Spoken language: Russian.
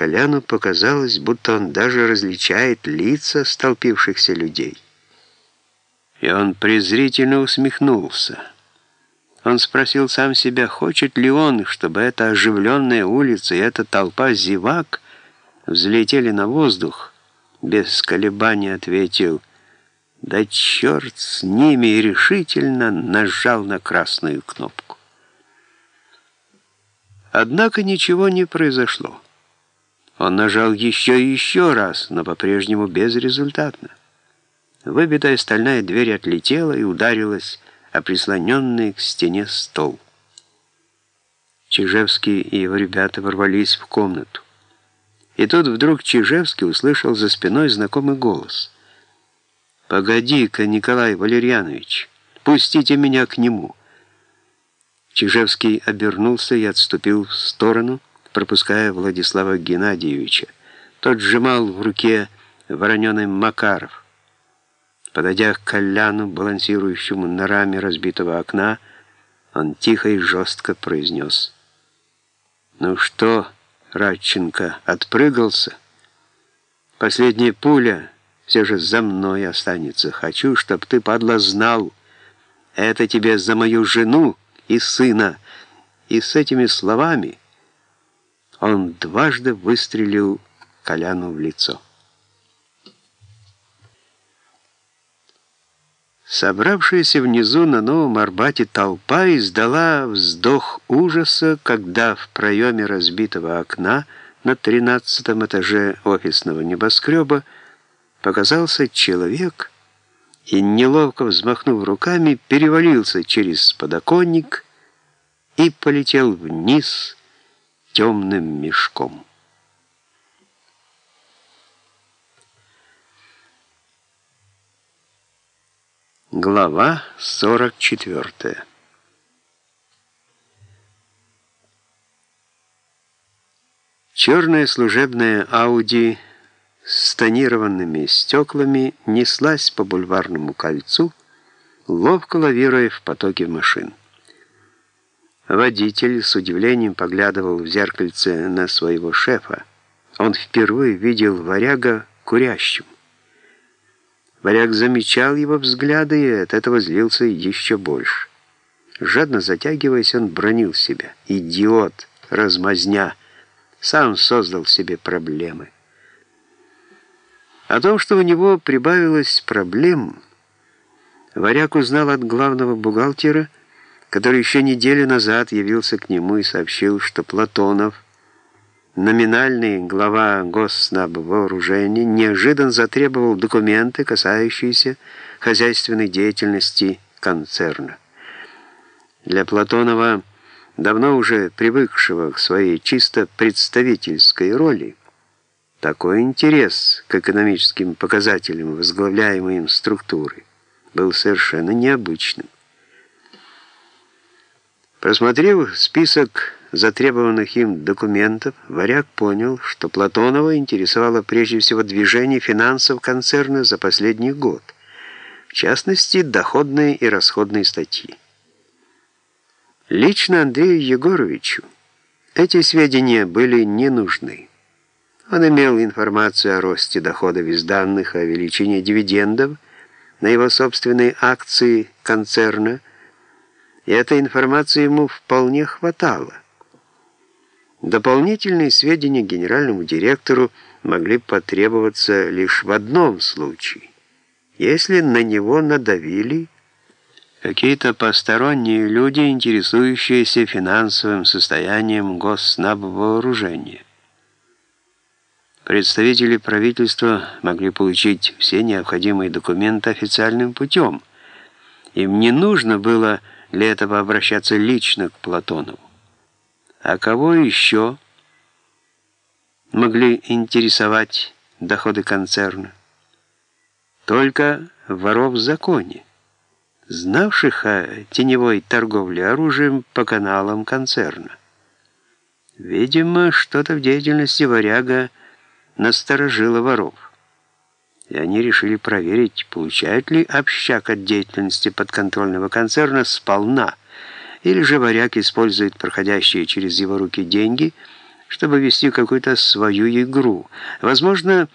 Коляну показалось, будто он даже различает лица столпившихся людей. И он презрительно усмехнулся. Он спросил сам себя, хочет ли он, чтобы эта оживленная улица и эта толпа зевак взлетели на воздух. Без колебаний ответил «Да черт с ними!» и решительно нажал на красную кнопку. Однако ничего не произошло. Он нажал еще и еще раз, но по-прежнему безрезультатно. Выбитая стальная дверь отлетела и ударилась о прислоненный к стене стол. Чижевский и его ребята ворвались в комнату. И тут вдруг Чижевский услышал за спиной знакомый голос. «Погоди-ка, Николай Валерьянович, пустите меня к нему». Чижевский обернулся и отступил в сторону, пропуская Владислава Геннадьевича. Тот сжимал в руке вороненый Макаров. Подойдя к Коляну, балансирующему на раме разбитого окна, он тихо и жестко произнес. «Ну что, Радченко, отпрыгался? Последняя пуля все же за мной останется. Хочу, чтоб ты, падла, знал. Это тебе за мою жену и сына». И с этими словами он дважды выстрелил Коляну в лицо. Собравшаяся внизу на Новом Арбате толпа издала вздох ужаса, когда в проеме разбитого окна на тринадцатом этаже офисного небоскреба показался человек и, неловко взмахнув руками, перевалился через подоконник и полетел вниз, темным мешком. Глава 44 Черная служебная Ауди с тонированными стеклами неслась по бульварному кольцу, ловко лавируя в потоке машин. Водитель с удивлением поглядывал в зеркальце на своего шефа. Он впервые видел варяга курящим. Варяг замечал его взгляды и от этого злился еще больше. Жадно затягиваясь, он бронил себя. «Идиот! Размазня! Сам создал себе проблемы». О том, что у него прибавилось проблем, Варяг узнал от главного бухгалтера, который еще неделю назад явился к нему и сообщил, что Платонов, номинальный глава Госнабвооружения, неожиданно затребовал документы, касающиеся хозяйственной деятельности концерна. Для Платонова, давно уже привыкшего к своей чисто представительской роли, такой интерес к экономическим показателям возглавляемой им структуры был совершенно необычным. Просмотрев список затребованных им документов, Варяг понял, что Платонова интересовало прежде всего движение финансов концерна за последний год, в частности, доходные и расходные статьи. Лично Андрею Егоровичу эти сведения были не нужны. Он имел информацию о росте доходов из данных о величине дивидендов на его собственные акции концерна, и этой информации ему вполне хватало. Дополнительные сведения генеральному директору могли потребоваться лишь в одном случае, если на него надавили какие-то посторонние люди, интересующиеся финансовым состоянием госнабвооружения. Представители правительства могли получить все необходимые документы официальным путем. Им не нужно было этого обращаться лично к Платонову. А кого еще могли интересовать доходы концерна? Только воров в законе, знавших о теневой торговле оружием по каналам концерна. Видимо, что-то в деятельности варяга насторожило воров и они решили проверить, получает ли общак от деятельности подконтрольного концерна сполна, или же варяг использует проходящие через его руки деньги, чтобы вести какую-то свою игру. Возможно,